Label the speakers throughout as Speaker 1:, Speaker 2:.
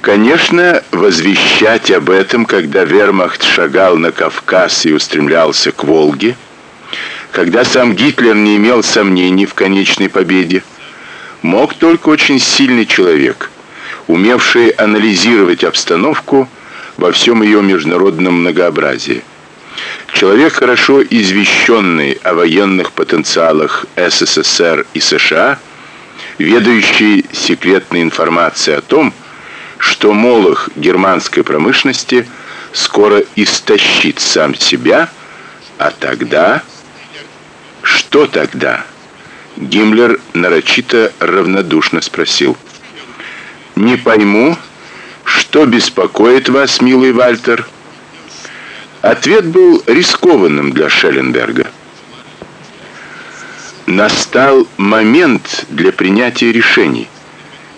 Speaker 1: Конечно, возвещать об этом, когда Вермахт шагал на Кавказ и устремлялся к Волге, когда сам Гитлер не имел сомнений в конечной победе, мог только очень сильный человек, умевший анализировать обстановку во всем ее международном многообразии. Человек хорошо извещенный о военных потенциалах СССР и США, ведающий секретной информацией о том, что молох германской промышленности скоро истощит сам себя, а тогда что тогда? Гиммлер нарочито равнодушно спросил. Не пойму, что беспокоит вас, милый Вальтер? Ответ был рискованным для Шелленберга. Настал момент для принятия решений,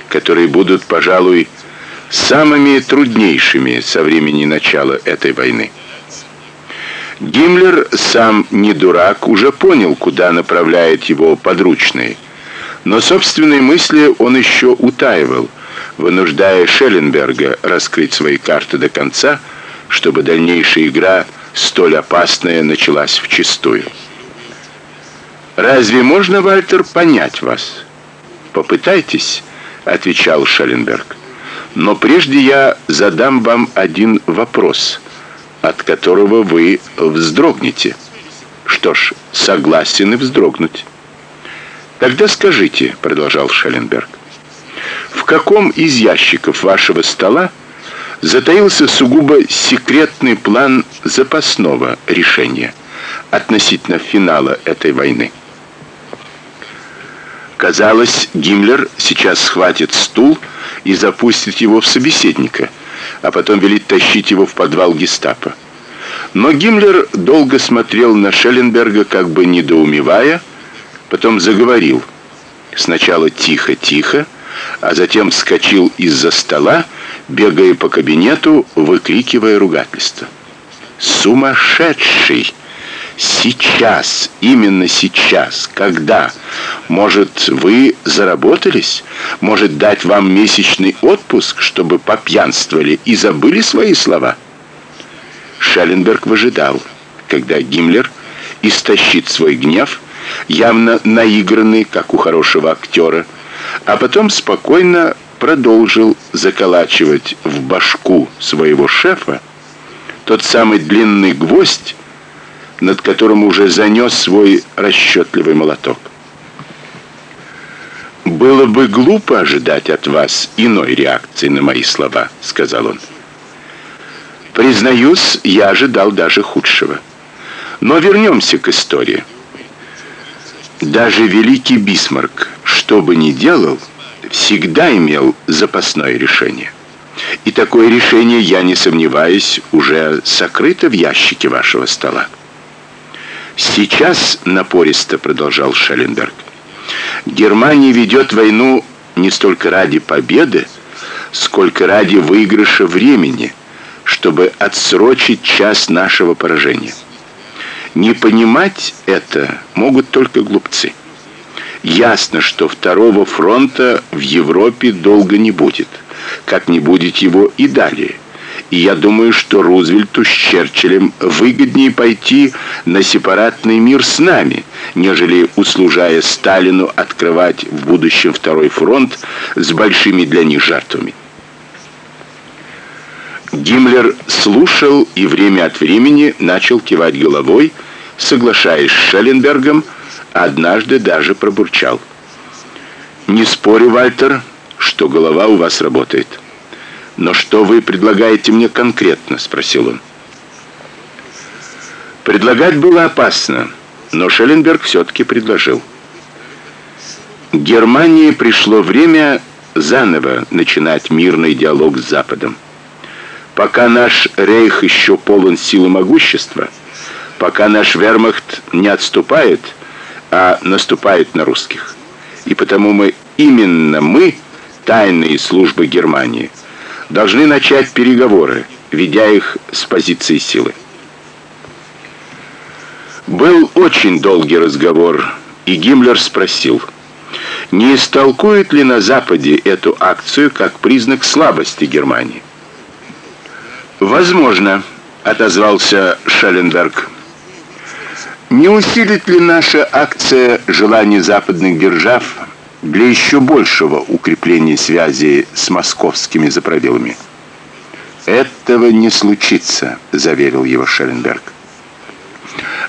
Speaker 1: которые будут, пожалуй, самыми труднейшими со времени начала этой войны. Гиммлер, сам не дурак, уже понял, куда направляет его подручный. Но собственные мысли он еще утаивал, вынуждая Шелленберга раскрыть свои карты до конца, чтобы дальнейшая игра, столь опасная, началась вчистую. Разве можно, Вальтер, понять вас? Попытайтесь, отвечал Шелленберг. Но прежде я задам вам один вопрос от которого вы вздрогнете. Что ж, согласен и вздрогнуть. Тогда скажите, продолжал Шелленберг. В каком из ящиков вашего стола затаился сугубо секретный план запасного решения относительно финала этой войны? Казалось, Гиммлер сейчас схватит стул и запустит его в собеседника а потом велит тащить его в подвал Гестапо. Но Гиммлер долго смотрел на Шелленберга, как бы недоумевая, потом заговорил. Сначала тихо-тихо, а затем вскочил из-за стола, бегая по кабинету, выкрикивая ругательство. Сумасшедший! Сейчас, именно сейчас, когда? Может, вы заработались? Может, дать вам месячный отпуск, чтобы попьянствовали и забыли свои слова? Шелленберг выжидал, когда Гиммлер истощит свой гнев, явно наигранный, как у хорошего актера, а потом спокойно продолжил заколачивать в башку своего шефа тот самый длинный гвоздь, над которым уже занес свой расчетливый молоток. Было бы глупо ожидать от вас иной реакции на мои слова, сказал он. Признаюсь, я ожидал даже худшего. Но вернемся к истории. Даже великий Бисмарк, что бы ни делал, всегда имел запасное решение. И такое решение, я не сомневаюсь, уже сокрыто в ящике вашего стола. Сейчас напористо продолжал Шелленберг. Германия ведет войну не столько ради победы, сколько ради выигрыша времени, чтобы отсрочить час нашего поражения. Не понимать это могут только глупцы. Ясно, что второго фронта в Европе долго не будет, как не будет его и далее. Я думаю, что Рузвельту с Черчиллем выгоднее пойти на сепаратный мир с нами, нежели услужая Сталину открывать в будущем второй фронт с большими для них жертвами. Гиммлер слушал и время от времени начал кивать головой, соглашаясь с Шелленбергом, однажды даже пробурчал: "Не спорю, Вальтер, что голова у вас работает". Но что вы предлагаете мне конкретно, спросил он. Предлагать было опасно, но Шелленберг все таки предложил. Германии пришло время заново начинать мирный диалог с Западом. Пока наш рейх еще полон сил и могущества, пока наш вермахт не отступает, а наступает на русских. И потому мы именно мы тайные службы Германии должны начать переговоры, ведя их с позиции силы. Был очень долгий разговор, и Гиммлер спросил: Не истолкует ли на Западе эту акцию как признак слабости Германии? Возможно, отозвался Шелленберг. Не усилит ли наша акция желание западных держав для еще большего укрепления связи с московскими заправилами? Этого не случится, заверил его Шелленберг.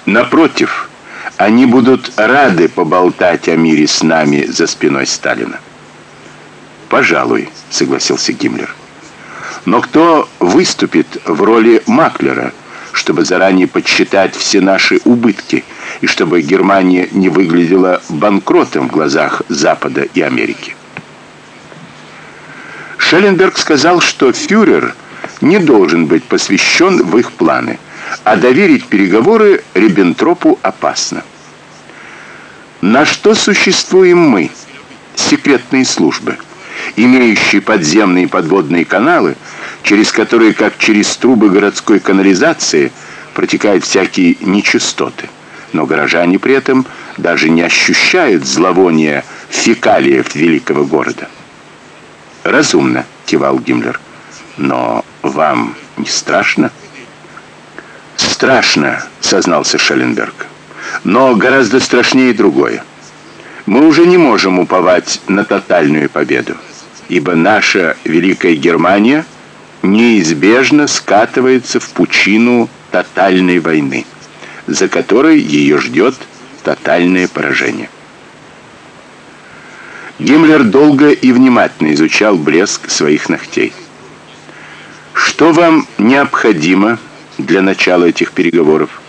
Speaker 1: Напротив, они будут рады поболтать о мире с нами за спиной Сталина. Пожалуй, согласился Гиммлер. Но кто выступит в роли маклера, чтобы заранее подсчитать все наши убытки и чтобы Германия не выглядела банкротом в глазах Запада и Америки? Шелленберг сказал, что фюрер не должен быть посвящен в их планы – а доверить переговоры Риббентропу опасно. На что существуем мы, секретные службы, имеющие подземные и подводные каналы, через которые, как через трубы городской канализации, протекают всякие нечистоты. Но горожане при этом даже не ощущают зловония фекалиев великого города. Разумно, кивал Гиммлер. Но вам не страшно? Страшно, сознался Шелленберг. Но гораздо страшнее другое. Мы уже не можем уповать на тотальную победу, ибо наша великая Германия неизбежно скатывается в пучину тотальной войны, за которой ее ждет тотальное поражение. Гиммлер долго и внимательно изучал блеск своих ногтей. Что вам необходимо для начала этих переговоров.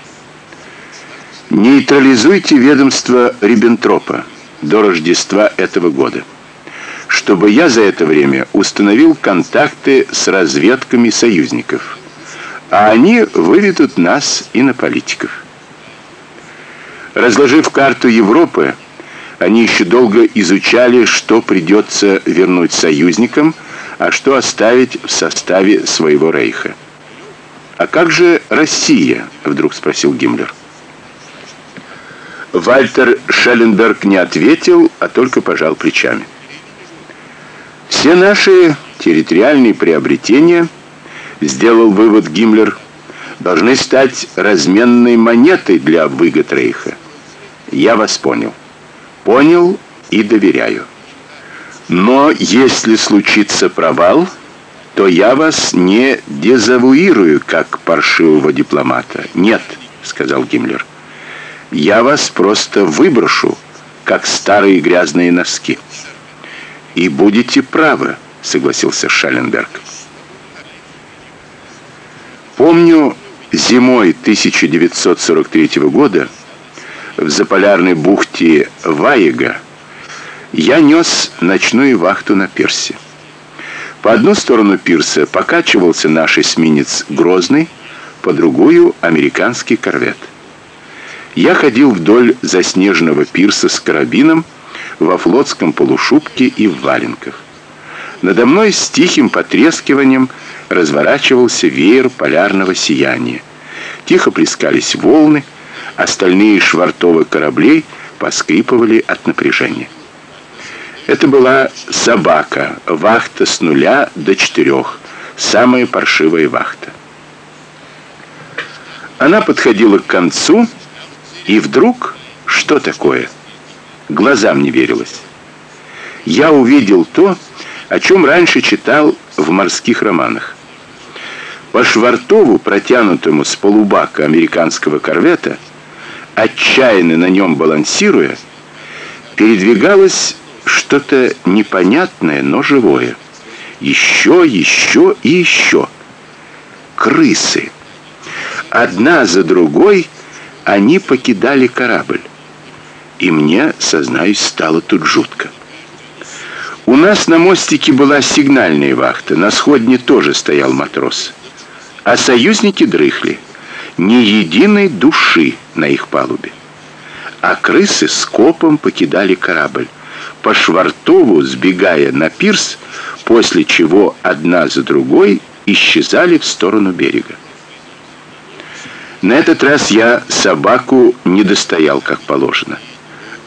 Speaker 1: Нейтрализуйте ведомство Риббентропа до Рождества этого года, чтобы я за это время установил контакты с разведками союзников, а они выведут нас и на политиков. Разложив карту Европы, они еще долго изучали, что придется вернуть союзникам, а что оставить в составе своего рейха. А как же Россия? вдруг спросил Гиммлер. Вальтер Шелленберг не ответил, а только пожал плечами. Все наши территориальные приобретения, сделал вывод Гиммлер, должны стать разменной монетой для выгод Рейха. Я вас понял. Понял и доверяю. Но если случится провал, то я вас не дезавуирую как паршивого дипломата. Нет, сказал Гиммлер. Я вас просто выброшу, как старые грязные носки. И будете правы, согласился Шалленберг. Помню, зимой 1943 года в заполярной бухте Ваега я нес ночную вахту на пирсе. По одну сторону пирса покачивался наш эсминец Грозный, по другую американский корвет. Я ходил вдоль заснеженного пирса с карабином во флотском полушубке и в валенках. Надо мной с тихим потрескиванием разворачивался веер полярного сияния. Тихо плескались волны, остальные швартовы кораблей поскрипывали от напряжения. Это была собака, вахта с нуля до четырех, самая паршивая вахта. Она подходила к концу, и вдруг что такое? Глазам не верилось. Я увидел то, о чем раньше читал в морских романах. По швартову, протянутому с полубака американского корвета, отчаянно на нем балансируя, передвигалась что-то непонятное, но живое. Еще, еще и еще. Крысы. Одна за другой они покидали корабль. И мне, сознаюсь, стало тут жутко. У нас на мостике была сигнальная вахта, на сходне тоже стоял матрос. А союзники дрыхли. Ни единой души на их палубе. А крысы скопом покидали корабль по Швартову, сбегая на пирс, после чего одна за другой исчезали в сторону берега. На этот раз я собаку не достоял, как положено.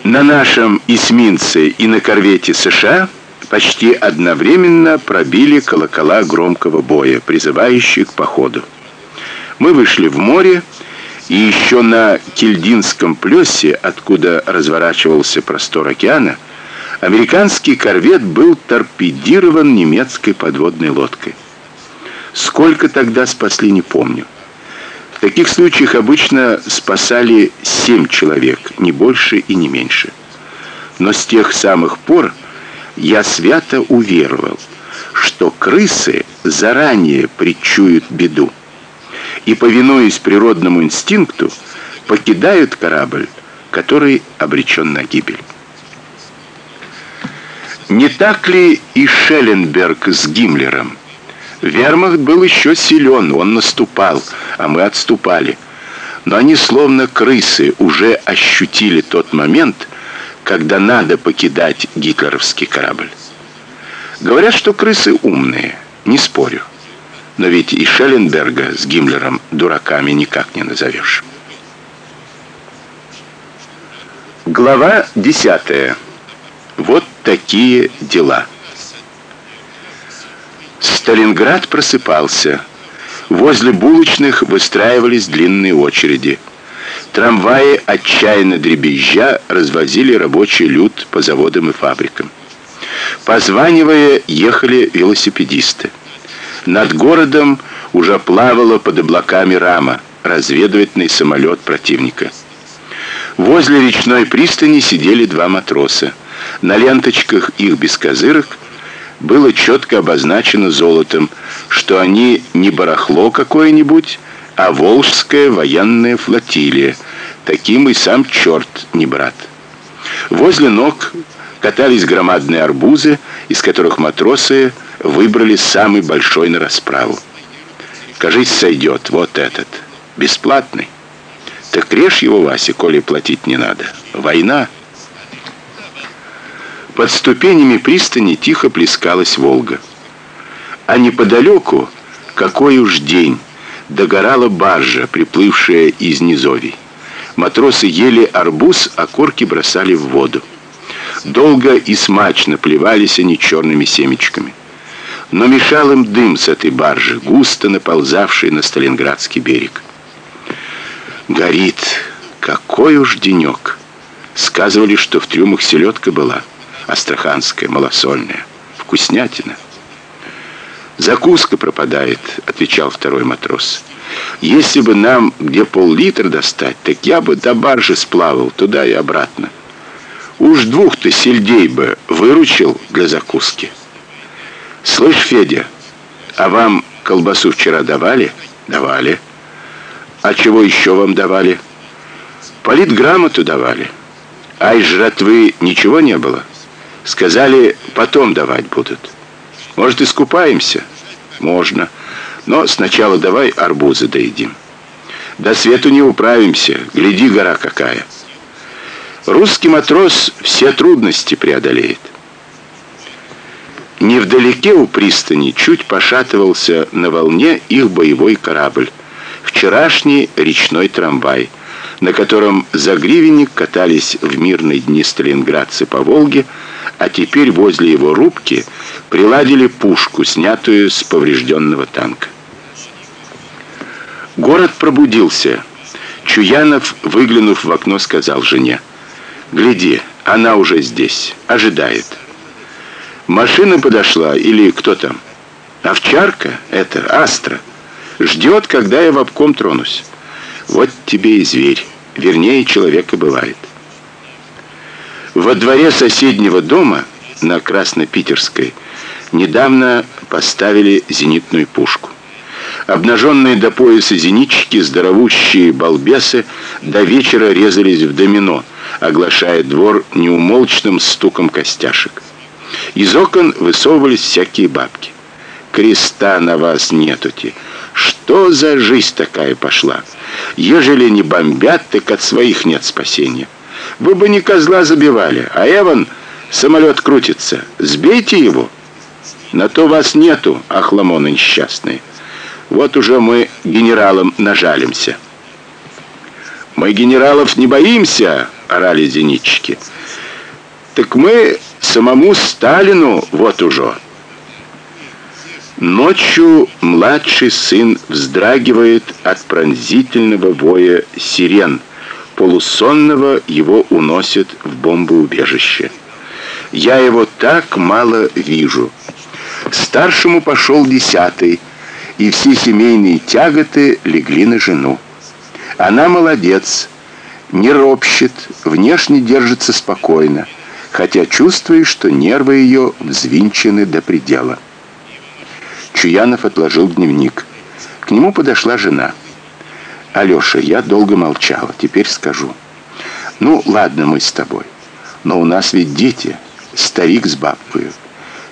Speaker 1: На нашем эсминце и на корвете США почти одновременно пробили колокола громкого боя, призывающие к походу. Мы вышли в море, и еще на Кильдинском плёсе, откуда разворачивался простор океана, американский корвет был торпедирован немецкой подводной лодкой. Сколько тогда спасли, не помню. В таких случаях обычно спасали семь человек, не больше и не меньше. Но с тех самых пор я свято уверовал, что крысы заранее предчуют беду и повинуясь природному инстинкту, покидают корабль, который обречен на гибель. Не так ли и Шелленберг с Гиммлером? Вермахт был еще силен, он наступал, а мы отступали. Но они словно крысы уже ощутили тот момент, когда надо покидать гитлеровский корабль. Говорят, что крысы умные, не спорю. Но ведь и Шелленберга с Гиммлером дураками никак не назовешь. Глава 10. Вот такие дела. Сталинград просыпался. Возле булочных выстраивались длинные очереди. Трамваи, отчаянно дребезжа, развозили рабочий люд по заводам и фабрикам. Позванивая, ехали велосипедисты. Над городом уже плавала под облаками рама, разведывательный самолет противника. Возле речной пристани сидели два матроса. На ленточках их бескозырок было четко обозначено золотом, что они не барахло какое-нибудь, а Волжская военная флотилия. Таким и сам черт не брат. Возле ног катались громадные арбузы, из которых матросы выбрали самый большой на расправу. Кажись, сойдет вот этот, бесплатный. Так режь его, Вася, коли платить не надо. Война. Под ступенями пристани тихо плескалась Волга. А неподалеку, какой уж день, догорала баржа, приплывшая из низовий. Матросы ели арбуз, а корки бросали в воду. Долго и смачно плевались они черными семечками. Но мешал им дым с этой баржи, густо наползавший на Сталинградский берег. Горит, какой уж денек. Сказывали, что в трюмах селедка была астраханская, малосольная, вкуснятина. Закуска пропадает, отвечал второй матрос. Если бы нам где пол-литра достать, так я бы до баржи сплавал туда и обратно. Уж двух-то сельдей бы выручил для закуски. Слышь, Федя, а вам колбасу вчера давали? Давали. А чего еще вам давали? Политграмоту давали. А из жратвы ничего не было? Сказали, потом давать будут. Может, искупаемся? Можно. Но сначала давай арбузы доедим. До свету не управимся. Гляди, гора какая. Русский матрос все трудности преодолеет. Невдалеке у пристани чуть пошатывался на волне их боевой корабль. Вчерашний речной трамвай, на котором за гривенник катались в мирные дни сталинградцы по Волге, а теперь возле его рубки приладили пушку, снятую с поврежденного танка. Город пробудился. Чуянов, выглянув в окно, сказал жене: "Гляди, она уже здесь, ожидает". Машина подошла или кто там? Овчарка это Астра. Ждет, когда я в обком тронусь. Вот тебе и зверь, вернее, человека бывает. Во дворе соседнего дома на Краснопитерской недавно поставили зенитную пушку. Обнаженные до пояса зенитчики, здоровущие балбесы, до вечера резались в домино, оглашая двор неумолчным стуком костяшек. Из окон высовывались всякие бабки. Креста на вас нетути. Что за жизнь такая пошла? Ежели не бомбят, так от своих нет спасения. Вы бы не козла забивали, а Эван самолет крутится. Сбейте его. На то вас нету, охламоны несчастные. Вот уже мы генералам нажалимся. Мы генералов не боимся, орали зенитчики. Так мы самому Сталину вот уже. Ночью младший сын вздрагивает от пронзительного воя сирен. Полусонного его уносят в бомбоубежище. Я его так мало вижу. Старшему пошел десятый, и все семейные тяготы легли на жену. Она молодец, не ропщет, внешне держится спокойно, хотя чувствуешь, что нервы ее взвинчены до предела. Чуянов отложил дневник. К нему подошла жена. Алёша, я долго молчала, теперь скажу. Ну, ладно, мы с тобой. Но у нас ведь дети, старик с бабкой.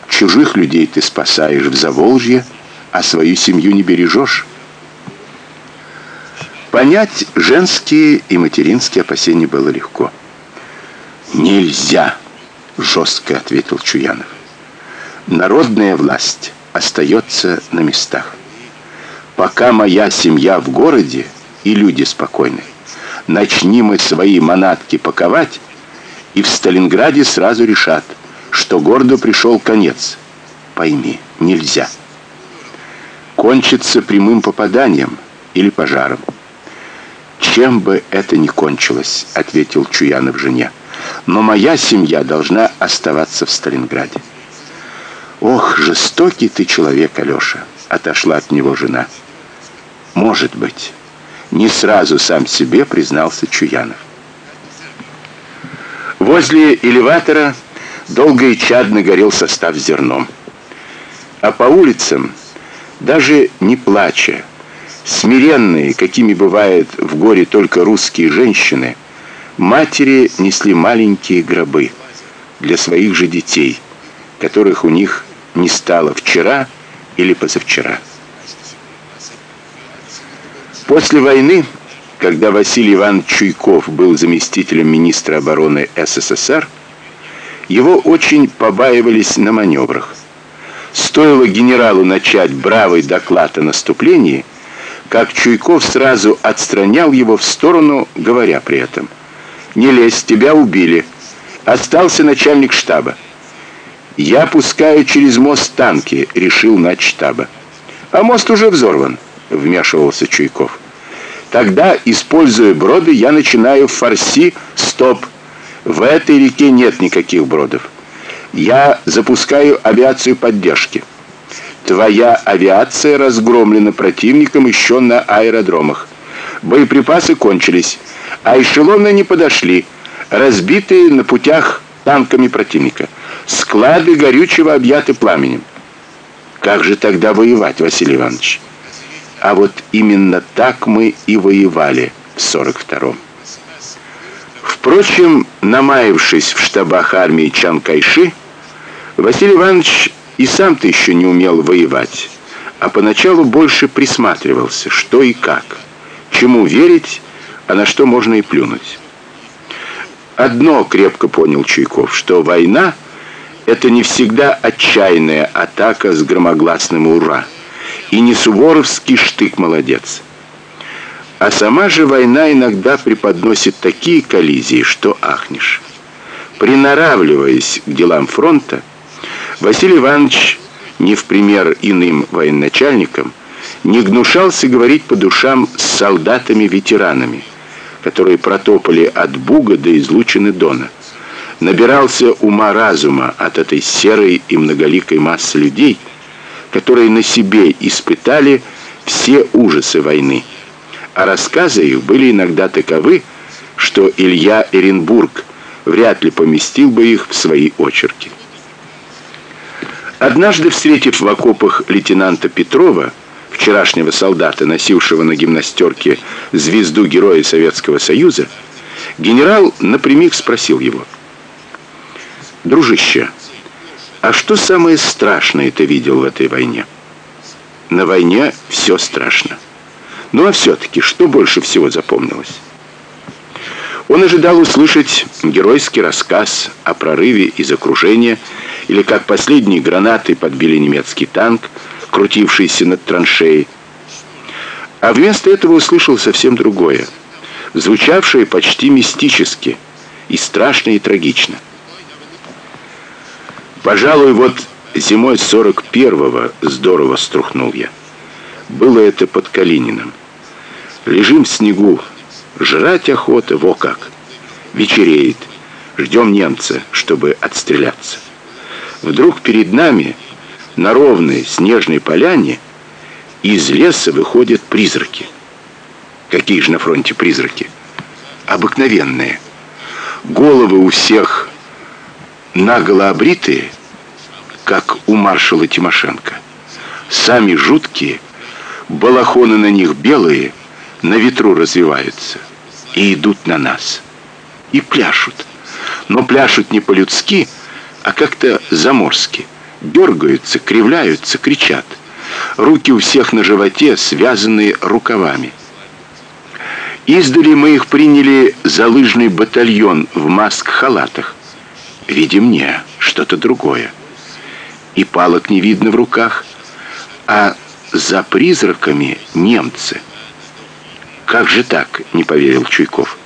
Speaker 1: Чужих людей ты спасаешь в Заволжье, а свою семью не бережешь. Понять женские и материнские опасения было легко. Нельзя, жестко ответил Чуянов. Народная власть остается на местах. Пока моя семья в городе и люди спокойны, начни мы свои манатки паковать, и в Сталинграде сразу решат, что городу пришел конец. Пойми, нельзя. Кончится прямым попаданием или пожаром. Чем бы это ни кончилось, ответил Чуянов жене. Но моя семья должна оставаться в Сталинграде. Ох, жестокий ты человек, Алёша, отошла от него жена. Может быть, не сразу сам себе признался Чуянов. Возле элеватора долго и чадно горел состав зерном. А по улицам, даже не плача, смиренные, какими бывают в горе только русские женщины, матери несли маленькие гробы для своих же детей, которых у них не стало вчера или позавчера. После войны, когда Василий Иванович Чуйков был заместителем министра обороны СССР, его очень побаивались на маневрах. Стоило генералу начать бравый доклад о наступлении, как Чуйков сразу отстранял его в сторону, говоря при этом: "Не лезь, тебя убили. Остался начальник штаба. Я пускаю через мост танки", решил начштаба. "А мост уже взорван", вмешивался Чуйков. "Тогда, используя броды, я начинаю форси стоп в этой реке нет никаких бродов. Я запускаю авиацию поддержки. Твоя авиация разгромлена противником еще на аэродромах. Боеприпасы кончились, а эшелоны не подошли, разбитые на путях танками противника. Склады горючего объяты пламенем. Как же тогда воевать, Василий Иванович? А вот именно так мы и воевали в 42-м. Впрочем, намаявшись в штабах армии Чан Кайши, Василий Иванович и сам-то еще не умел воевать, а поначалу больше присматривался, что и как, чему верить, а на что можно и плюнуть. Одно крепко понял Чуйков, что война это не всегда отчаянная атака с громогласным ура, и не суворовский штык молодец. А сама же война иногда преподносит такие коллизии, что ахнешь. Приноравливаясь к делам фронта, Василий Иванович, не в пример иным военачальникам, не гнушался говорить по душам с солдатами-ветеранами, которые протопали от Буга до излучины Дона. Набирался ума-разума от этой серой и многоликой массы людей, которые на себе испытали все ужасы войны а рассказы их были иногда таковы, что Илья Эренбург вряд ли поместил бы их в свои очерки. Однажды, встретив в окопах лейтенанта Петрова, вчерашнего солдата, носившего на гимнастерке звезду Героя Советского Союза, генерал напрямик спросил его: "Дружище, а что самое страшное ты видел в этой войне?" "На войне все страшно. Ну а все таки что больше всего запомнилось? Он ожидал услышать геройский рассказ о прорыве из окружения или как последние гранаты подбили немецкий танк, крутившийся над траншеей. А вместо этого услышал совсем другое, звучавшее почти мистически и страшно и трагично. Пожалуй, вот зимой 41-го здорово струхнул я. Было это под Калининым. Лежим в снегу, жрать охота, во как. Вечереет. Ждем немца, чтобы отстреляться. Вдруг перед нами на ровной снежной поляне из леса выходят призраки. Какие же на фронте призраки? Обыкновенные. Головы у всех наголо обритые, как у маршала Тимошенко. Сами жуткие, балахоны на них белые, на ветру развиваются и идут на нас. И пляшут. Но пляшут не по-людски, а как-то заморски. Дергаются, кривляются, кричат. Руки у всех на животе, связанные рукавами. Издали мы их приняли за лыжный батальон в маск-халатах. Видим не, что-то другое. И палок не видно в руках, а за призраками немцы. Как же так, не поверил Чуйков.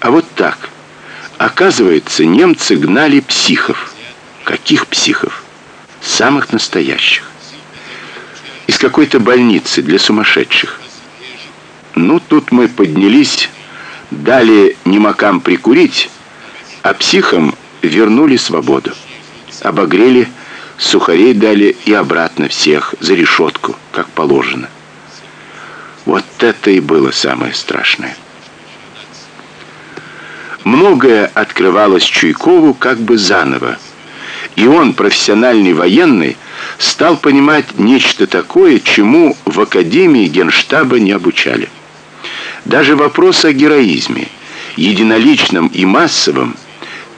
Speaker 1: А вот так. Оказывается, немцы гнали психов. Каких психов? Самых настоящих. Из какой-то больницы для сумасшедших. Ну, тут мы поднялись, дали немакам прикурить, а психам вернули свободу. Обогрели, сухарей дали и обратно всех за решетку, как положено. Вот это и было самое страшное. Многое открывалось Чуйкову как бы заново. И он, профессиональный военный, стал понимать нечто такое, чему в академии Генштаба не обучали. Даже вопрос о героизме, единоличном и массовом,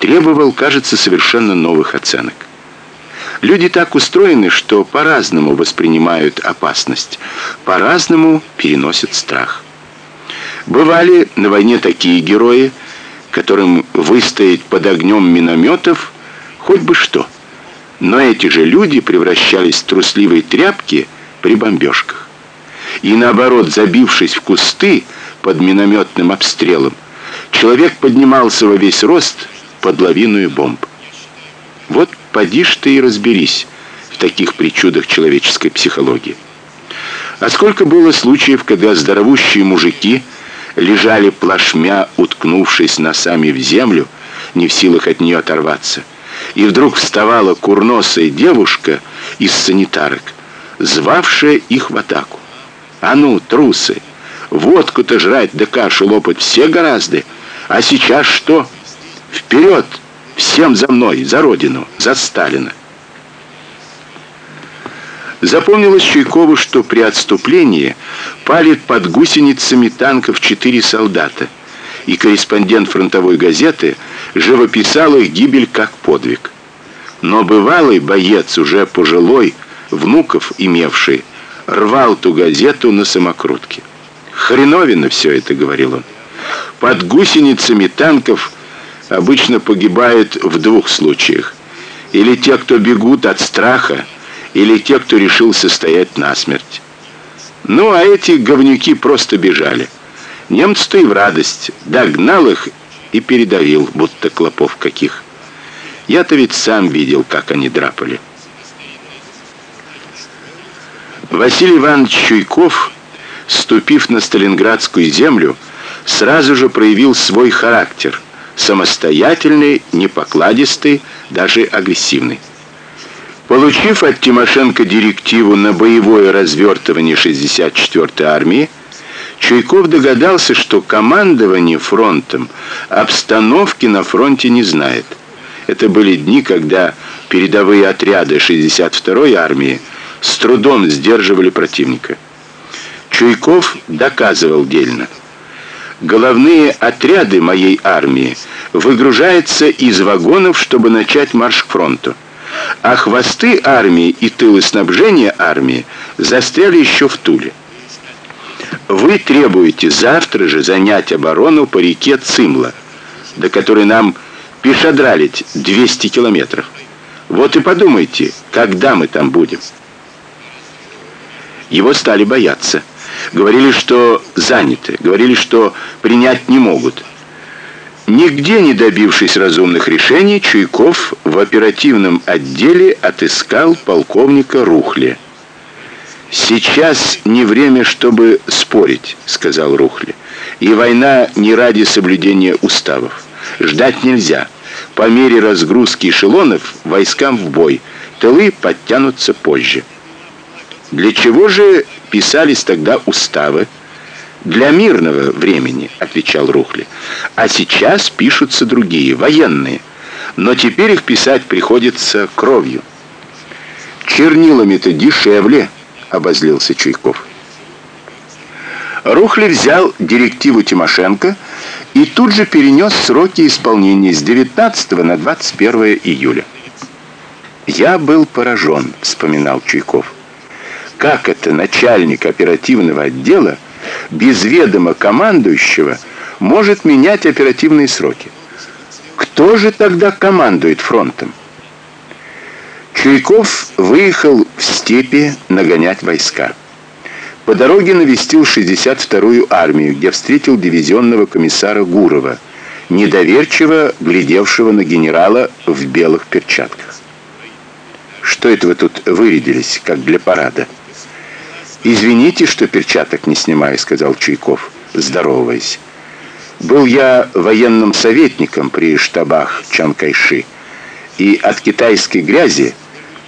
Speaker 1: требовал, кажется, совершенно новых оценок. Люди так устроены, что по-разному воспринимают опасность, по-разному переносят страх. Бывали на войне такие герои, которым выстоять под огнем минометов хоть бы что. Но эти же люди превращались в трусливые тряпки при бомбежках. И наоборот, забившись в кусты под минометным обстрелом, человек поднимался во весь рост под лавиной бомб. Вот поди ж ты и разберись в таких причудах человеческой психологии. А сколько было случаев, когда здоровущие мужики лежали плашмя, уткнувшись носами в землю, не в силах от нее оторваться. И вдруг вставала курносая девушка из санитарок, звавшая их в атаку. А ну, трусы, водку-то жрать да кашу лопать все гораздо. А сейчас что? Вперед! Всем за мной, за родину, за Сталина. Запомнилось Чуйкову, что при отступлении палит под гусеницами танков четыре солдата, и корреспондент фронтовой газеты живописал их гибель как подвиг. Но бывалый боец, уже пожилой, внуков имевший, рвал ту газету на самокрутке. Хреновина все это, говорил он. Под гусеницами танков обычно погибают в двух случаях. Или те, кто бегут от страха, или те, кто решился стоять насмерть. Ну, а эти говнюки просто бежали. Немцы-то и в радость. Догнал их и передавил, будто клопов каких. Я-то ведь сам видел, как они драпали. Василий Иванович Чуйков, ступив на сталинградскую землю, сразу же проявил свой характер, самостоятельный, непокладистый, даже агрессивный. Получив от Тимошенко директиву на боевое развертывание 64-й армии, Чуйков догадался, что командование фронтом обстановки на фронте не знает. Это были дни, когда передовые отряды 62-й армии с трудом сдерживали противника. Чуйков доказывал дельно. Головные отряды моей армии выгружаются из вагонов, чтобы начать марш к фронту а хвосты армии и тылы снабжения армии застряли еще в Туле. Вы требуете завтра же занять оборону по реке Цимла, до которой нам пешедралить 200 километров. Вот и подумайте, когда мы там будем. Его стали бояться. Говорили, что заняты, говорили, что принять не могут. Нигде не добившись разумных решений, Чуйков в оперативном отделе отыскал полковника Рухли. Сейчас не время, чтобы спорить, сказал Рухли. И война не ради соблюдения уставов. Ждать нельзя. По мере разгрузки эшелонов войскам в бой. Тылы подтянутся позже. Для чего же писались тогда уставы? Для мирного времени, отвечал Рухли. А сейчас пишутся другие, военные. Но теперь их писать приходится кровью. Чернилами-то дешевле, обозлился Чуйков. Рухли взял директиву Тимошенко и тут же перенес сроки исполнения с 19 на 21 июля. Я был поражен, вспоминал Чуйков. Как это начальник оперативного отдела без ведома командующего может менять оперативные сроки. Кто же тогда командует фронтом? Чуйков выехал в степи нагонять войска. По дороге навестил 62-ю армию, где встретил дивизионного комиссара Гурова, недоверчиво глядевшего на генерала в белых перчатках. Что это вы тут вырядились, как для парада? Извините, что перчаток не снимаю, сказал Чуйков, здороваясь. Был я военным советником при штабах Чанкайши и от китайской грязи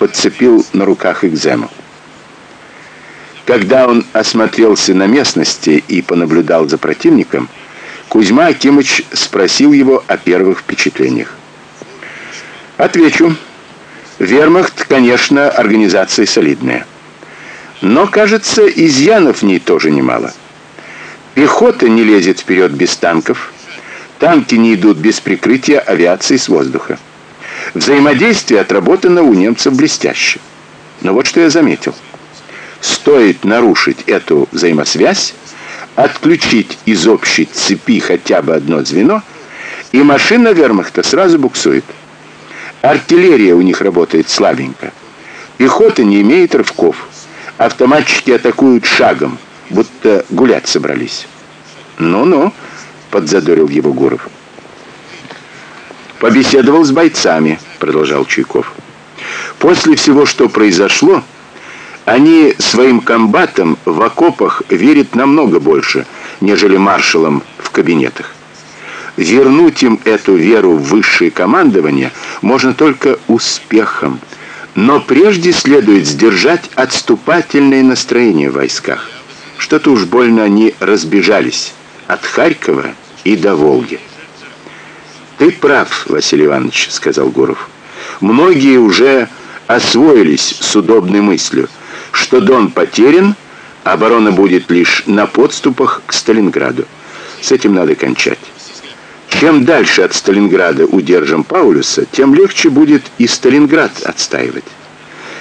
Speaker 1: подцепил на руках экзему. Когда он осмотрелся на местности и понаблюдал за противником, Кузьма Акимыч спросил его о первых впечатлениях. Отвечу. Вермахт, конечно, организация солидная. Но, кажется, изъянов в ней тоже немало. Пехота не лезет вперед без танков. Танки не идут без прикрытия авиации с воздуха. Взаимодействие отработано у немцев блестяще. Но вот что я заметил. Стоит нарушить эту взаимосвязь, отключить из общей цепи хотя бы одно звено, и машина Вермахта сразу буксует. Артиллерия у них работает слабенько. Пехота не имеет рывков. Автоматчики атакуют шагом, будто гулять собрались. Ну-ну, подзадорил его Гуров. Побеседовал с бойцами, продолжал Чуйков. После всего, что произошло, они своим комбатам в окопах верят намного больше, нежели маршалам в кабинетах. Вернуть им эту веру в высшее командование можно только успехом. Но прежде следует сдержать отступательное настроение в войсках. Что-то уж больно они разбежались от Харькова и до Волги. Ты прав, Василий Иванович, сказал Гуров. Многие уже освоились с удобной мыслью, что Дон потерян, оборона будет лишь на подступах к Сталинграду. С этим надо кончать. Чем дальше от Сталинграда удержим Паулюса, тем легче будет и Сталинград отстаивать.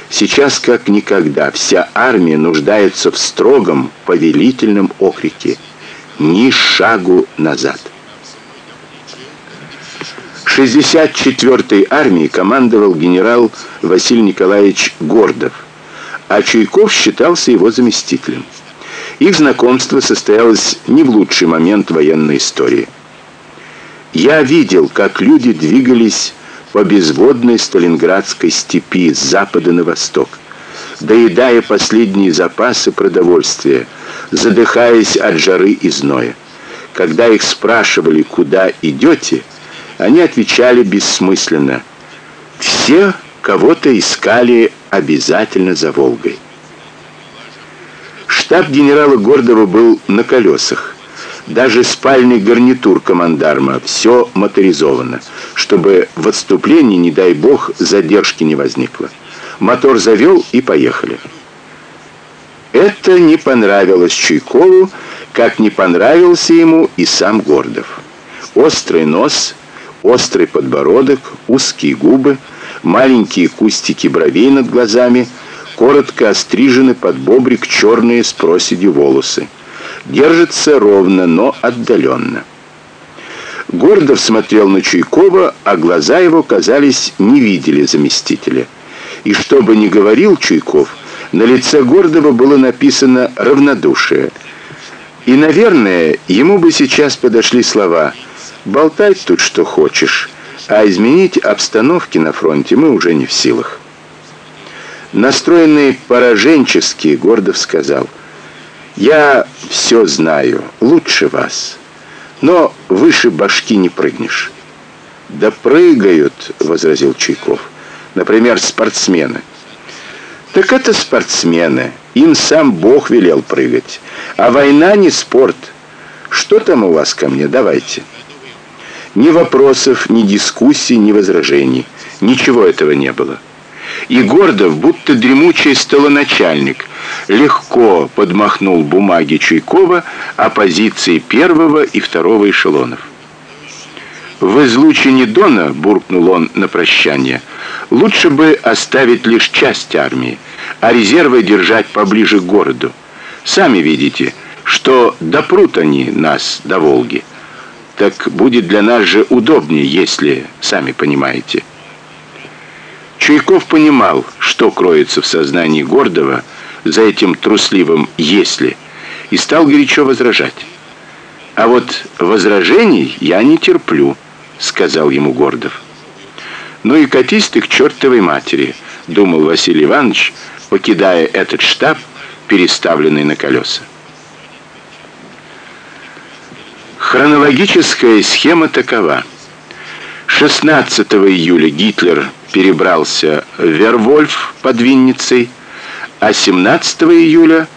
Speaker 1: Сейчас как никогда вся армия нуждается в строгом повелительном окрике: ни шагу назад. 64-й армией командовал генерал Василий Николаевич Гордов, а Чуйков считался его заместителем. Их знакомство состоялось не в лучший момент военной истории. Я видел, как люди двигались по безводной Сталинградской степи с запада на восток, доедая последние запасы продовольствия, задыхаясь от жары и зноя. Когда их спрашивали, куда идете, они отвечали бессмысленно: все кого-то искали обязательно за Волгой. Штаб генерала Гордова был на колесах даже спальный гарнитур командарма, все моторизовано, чтобы в отступлении, не дай бог, задержки не возникло. Мотор завел и поехали. Это не понравилось Чуйкову, как не понравился ему и сам Гордов. Острый нос, острый подбородок, узкие губы, маленькие кустики бровей над глазами, коротко острижены под бобрик черные с проседью волосы держится ровно, но отдаленно. Гордов смотрел на Чуйкова, а глаза его, казались, не видели заместителя. И что бы ни говорил Чуйков, на лице Гордова было написано равнодушие. И, наверное, ему бы сейчас подошли слова: Болтай тут что хочешь, а изменить обстановки на фронте мы уже не в силах. Настроенный пораженчески, Гордов сказал: "Я все знаю, лучше вас. Но выше башки не прыгнешь". "Да прыгают", возразил Чайков. "Например, спортсмены". "Так это спортсмены, им сам Бог велел прыгать, а война не спорт. Что там у вас ко мне? Давайте". Ни вопросов, ни дискуссий, ни возражений. Ничего этого не было. И Гордов, будто дремучий столоначальник, легко подмахнул бумаги Чуйкова о позиции первого и второго эшелонов. В излучине Дона, буркнул он на прощание, лучше бы оставить лишь часть армии, а резервы держать поближе к городу. Сами видите, что допрут они нас до Волги. Так будет для нас же удобнее, если, сами понимаете. Чуйков понимал, что кроется в сознании Гордова за этим трусливым если, и стал горячо возражать. А вот возражений я не терплю, сказал ему Гордов. Ну и катись ты к чертовой матери, думал Василий Иванович, покидая этот штаб, переставленный на колеса. Хронологическая схема такова: 16 июля Гитлер перебрался в Вервольф под Винницей, а 17 июля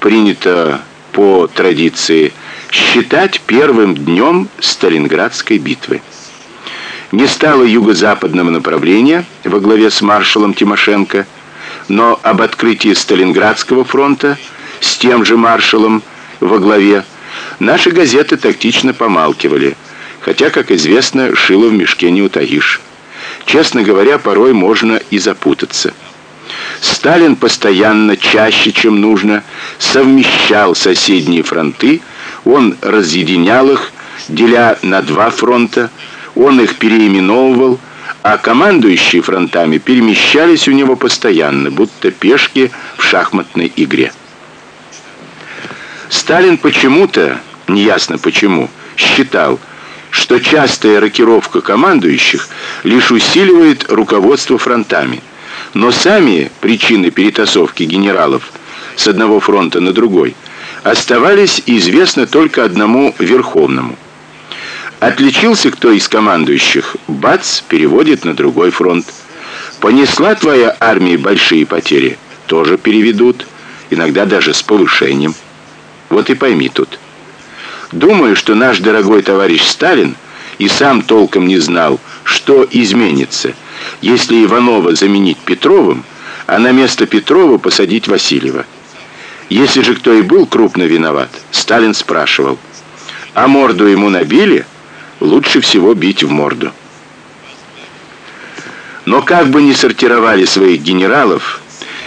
Speaker 1: принято по традиции считать первым днем Сталинградской битвы. Не стало юго-западного направления во главе с маршалом Тимошенко, но об открытии Сталинградского фронта с тем же маршалом во главе наши газеты тактично помалкивали, хотя, как известно, шило в мешке не утаишь. Честно говоря, порой можно и запутаться. Сталин постоянно, чаще, чем нужно, совмещал соседние фронты, он разъединял их, деля на два фронта, он их переименовывал, а командующие фронтами перемещались у него постоянно, будто пешки в шахматной игре. Сталин почему-то, неясно почему, считал, что частая рокировка командующих лишь усиливает руководство фронтами. Но сами причины перетасовки генералов с одного фронта на другой оставались известны только одному верховному. Отличился кто из командующих, бац, переводит на другой фронт. Понесла твоя армия большие потери, тоже переведут, иногда даже с повышением. Вот и пойми тут. Думаю, что наш дорогой товарищ Сталин и сам толком не знал, что изменится, если Иванова заменить Петровым, а на место Петрова посадить Васильева. Если же кто и был крупно виноват, Сталин спрашивал: "А морду ему набили? Лучше всего бить в морду". Но как бы ни сортировали своих генералов,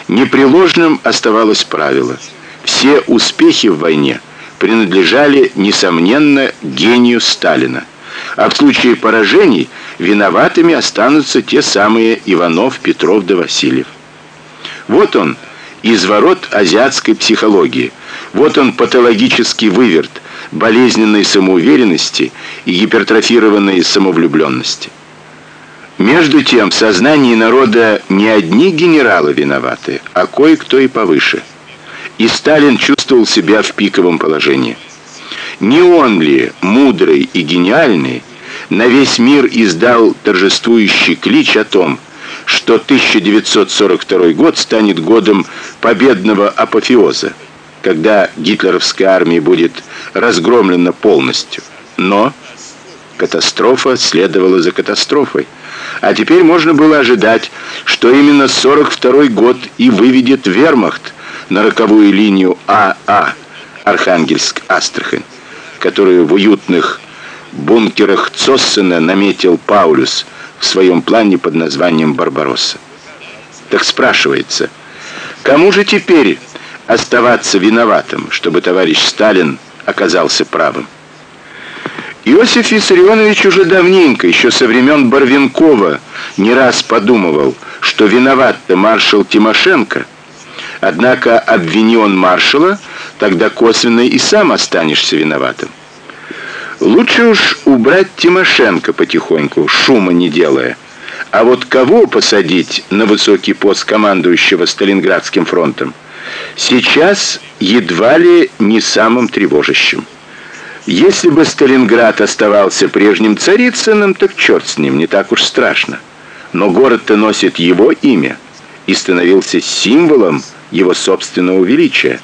Speaker 1: непреложным оставалось правило: все успехи в войне принадлежали несомненно гению Сталина. А в случае поражений виноватыми останутся те самые Иванов, Петров да Васильев. Вот он, изворот азиатской психологии. Вот он патологический выверт болезненной самоуверенности и гипертрофированной самовлюбленности. Между тем, в сознании народа не одни генералы виноваты, а кое-кто и повыше и Сталин чувствовал себя в пиковом положении. Не он ли, мудрый и гениальный, на весь мир издал торжествующий клич о том, что 1942 год станет годом победного апофеоза, когда гитлеровская армия будет разгромлена полностью. Но катастрофа следовала за катастрофой. А теперь можно было ожидать, что именно 42 год и выведет Вермахт на роковую линию АА Архангельск-Астрахань, которую в уютных бункерах Цоссена наметил Паулюс в своем плане под названием Барбаросса. Так спрашивается, кому же теперь оставаться виноватым, чтобы товарищ Сталин оказался правым? Иосиф Виссарионович уже давненько, еще со времен Барвинкова, не раз подумывал, что виноват-то маршал Тимошенко – Однако обвини он маршала, тогда косвенно и сам останешься виноватым. Лучше уж убрать Тимошенко потихоньку, шума не делая. А вот кого посадить на высокий пост командующего Сталинградским фронтом? Сейчас едва ли не самым тревожащим. Если бы Сталинград оставался прежним Царицыным, так черт с ним, не так уж страшно. Но город-то носит его имя и становился символом его собственного величия.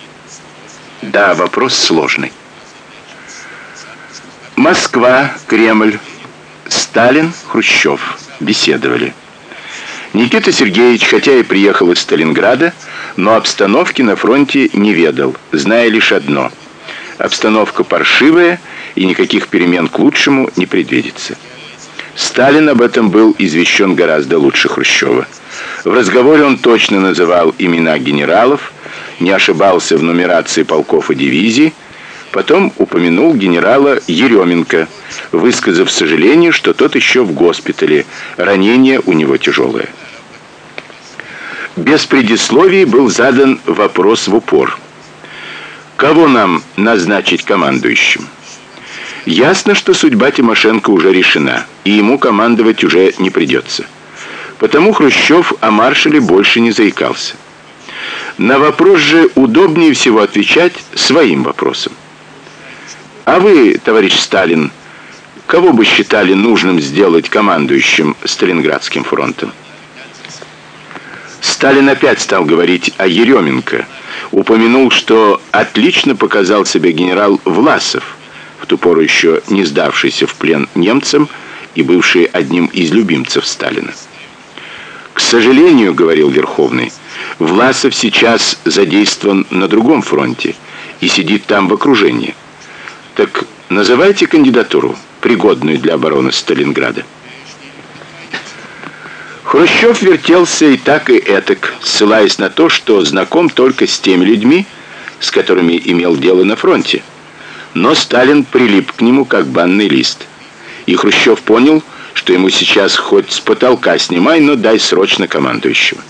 Speaker 1: Да, вопрос сложный. Москва, Кремль, Сталин, Хрущев беседовали. Никита Сергеевич, хотя и приехал из Сталинграда, но обстановки на фронте не ведал, зная лишь одно: обстановка паршивая и никаких перемен к лучшему не предвидится. Сталин об этом был извещен гораздо лучше Хрущева. В разговоре он точно называл имена генералов, не ошибался в нумерации полков и дивизий, Потом упомянул генерала Еременко, высказав сожаление, что тот еще в госпитале, ранение у него тяжелое. Без предисловий был задан вопрос в упор. Кого нам назначить командующим? Ясно, что судьба Тимошенко уже решена, и ему командовать уже не придется. Потому Хрущев о маршале больше не заикался. На вопрос же удобнее всего отвечать своим вопросом. А вы, товарищ Сталин, кого бы считали нужным сделать командующим Сталинградским фронтом? Сталин опять стал говорить о Еременко. Упомянул, что отлично показал себя генерал Власов, в ту пору еще не сдавшийся в плен немцам и бывший одним из любимцев Сталина. К сожалению, говорил Верховный, Власов сейчас задействован на другом фронте и сидит там в окружении. Так называйте кандидатуру, пригодную для обороны Сталинграда. Хрущев вертелся и так и этак, ссылаясь на то, что знаком только с теми людьми, с которыми имел дело на фронте. Но Сталин прилип к нему как банный лист. И Хрущев понял, что ему сейчас хоть с потолка снимай, но дай срочно командующего.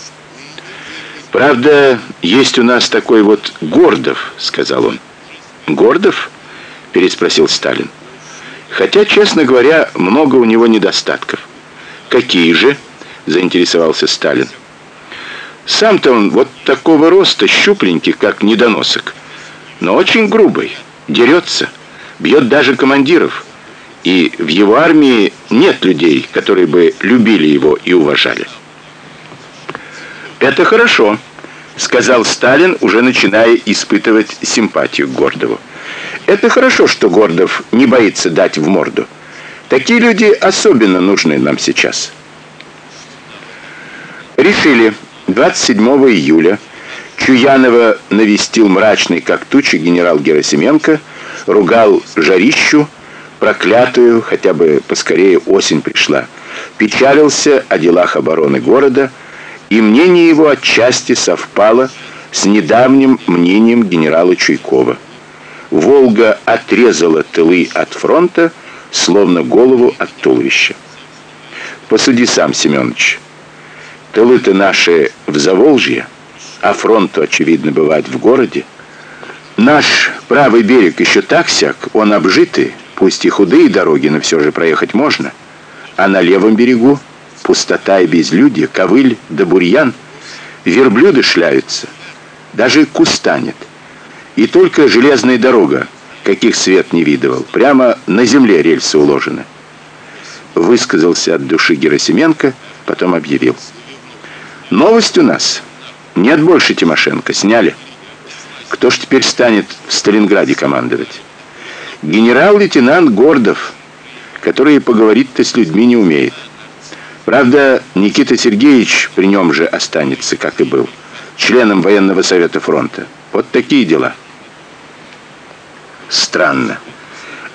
Speaker 1: Правда, есть у нас такой вот Гордов, сказал он. Гордов? переспросил Сталин. Хотя, честно говоря, много у него недостатков. Какие же? заинтересовался Сталин. Сам-то он вот такого роста, щупленький, как недоносок, но очень грубый, дерется, бьет даже командиров. И в его армии нет людей, которые бы любили его и уважали. Это хорошо, сказал Сталин, уже начиная испытывать симпатию к Гордову. Это хорошо, что Гордов не боится дать в морду. Такие люди особенно нужны нам сейчас. Решили 27 июля Чуянова навестил мрачный как туча генерал Герасименко, ругал жарищу, проклятую, хотя бы поскорее осень пришла. Печалился о делах обороны города, и мнение его отчасти совпало с недавним мнением генерала Чуйкова. Волга отрезала тылы от фронта, словно голову от туловища. Посуди сам, Семёныч. Тылы-то наши в Заволжье, а фронту очевидно бывает в городе. Наш правый берег еще так сяк, он обжитый, пусть и худые дороги, но все же проехать можно. А на левом берегу пустота и безлюдье, ковыль да бурьян, верблюды шляются, даже куста нет. И только железная дорога, каких свет не видывал, прямо на земле рельсы уложены. Высказался от души Герасименко, потом объявил: "Новость у нас. Нет больше Тимошенко, сняли. Кто ж теперь станет в Сталинграде командовать? Генерал-лейтенант Гордов, который поговорить-то с людьми не умеет. Правда, Никита Сергеевич при нем же останется, как и был, членом военного совета фронта. Вот такие дела. Странно.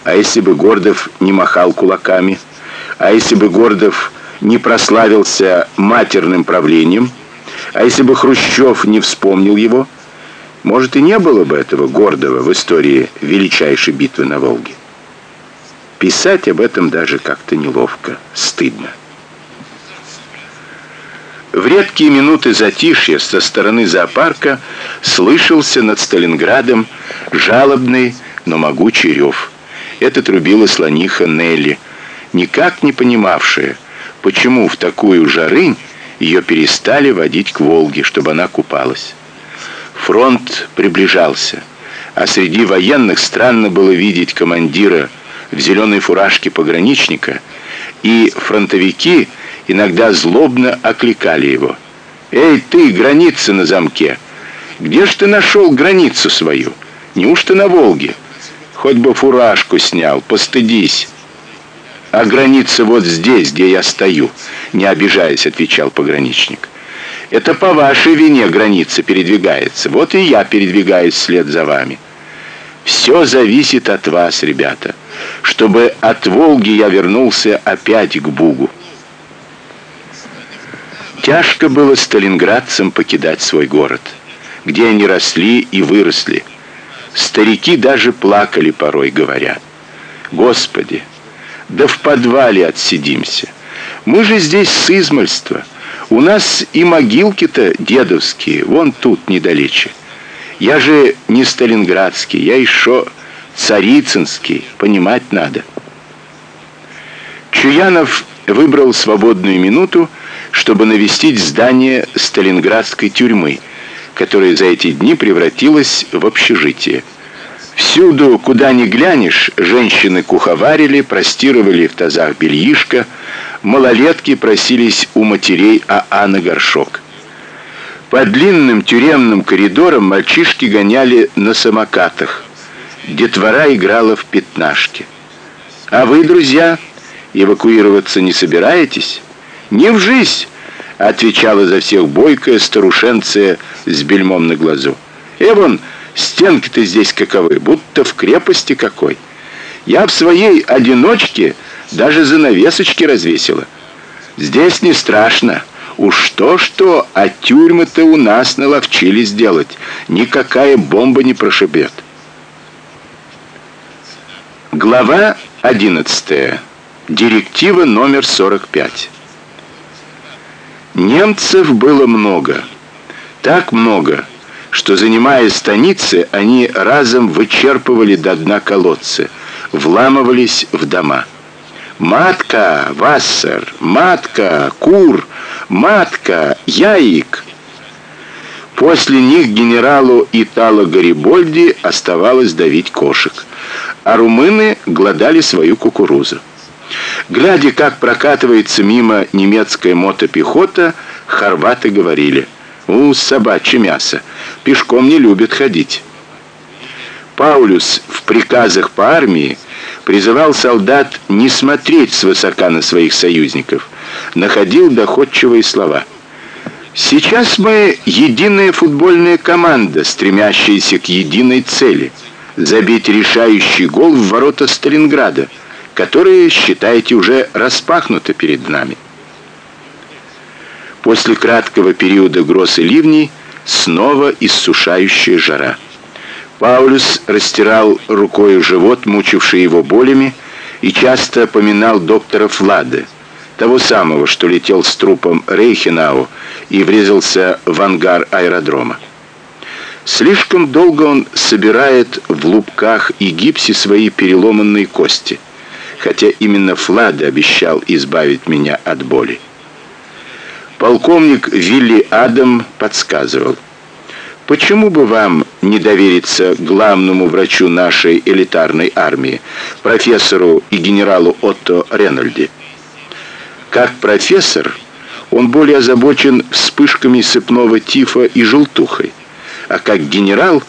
Speaker 1: А если бы Гордов не махал кулаками? А если бы Гордов не прославился матерным правлением? А если бы Хрущев не вспомнил его? Может, и не было бы этого Гордова в истории величайшей битвы на Волге. Писать об этом даже как-то неловко, стыдно. В редкие минуты затишья со стороны зоопарка слышался над Сталинградом жалобный но могучий рев. Это трубила слониха Нелли, никак не понимавшая, почему в такую жарынь ее перестали водить к Волге, чтобы она купалась. Фронт приближался, а среди военных странно было видеть командира в зеленой фуражке пограничника, и фронтовики иногда злобно окликали его. «Эй, ты, граница на замке! Где ж ты нашел границу свою? Неужто на Волге? Хоть бы фуражку снял, постыдись!» «А граница вот здесь, где я стою», — не обижаясь, отвечал пограничник. «Это по вашей вине граница передвигается, вот и я передвигаюсь вслед за вами». Все зависит от вас, ребята, чтобы от Волги я вернулся опять к Бугу. Тяжко было сталинградцам покидать свой город, где они росли и выросли. Старики даже плакали порой, говоря: "Господи, да в подвале отсидимся. Мы же здесь с измальства. У нас и могилки-то дедовские, вон тут недалече. Я же не сталинградский, я еще царицынский, понимать надо. Чуянов выбрал свободную минуту, чтобы навестить здание сталинградской тюрьмы, которое за эти дни превратилось в общежитие. Всюду, куда ни глянешь, женщины куховарили, простировали в тазах бельишко, малолетки просились у матерей АА на горшок. По длинным тюремным коридорам мальчишки гоняли на самокатах. Детвора играла в пятнашки. А вы, друзья, эвакуироваться не собираетесь? Не в жизнь, отвечала за всех бойкая старушенция с бельмом на глазу. Эвон, стенки-то здесь каковы, будто в крепости какой. Я в своей одиночке даже занавесочки развесила. Здесь не страшно. Уж то-что, а тюрьмы-то у нас наловчились делать. Никакая бомба не прошибет. Глава 11. Директива номер 45. Немцев было много. Так много, что занимая станицы, они разом вычерпывали до дна колодцы, вламывались в дома. Матка, Вассер, матка, кур, матка, яик. После них генералу Итало Гарибольди оставалось давить кошек, а румыны глодали свою кукурузу. Глядя, как прокатывается мимо немецкая мотопехота, хорваты говорили: "У, собачье мясо, пешком не любит ходить". Паулюс в приказах по армии призывал солдат не смотреть свысока на своих союзников, находил доходчивые слова. Сейчас мы единая футбольная команда, стремящаяся к единой цели забить решающий гол в ворота Сталинграда, которые, считаете, уже распахнуты перед нами. После краткого периода гроз и ливней снова иссушающая жара. Паулюс растирал рукой живот, мучивший его болями, и часто поминал доктора Флада, того самого, что летел с трупом Рейхенау и врезался в ангар аэродрома. Слишком долго он собирает в лупках и гипсе свои переломанные кости, хотя именно Флад обещал избавить меня от боли. Полковник Вилли Адам подсказывал: Почему бы вам не довериться главному врачу нашей элитарной армии, профессору и генералу Отто Ренальди? Как профессор, он более озабочен вспышками сыпного тифа и желтухой, а как генерал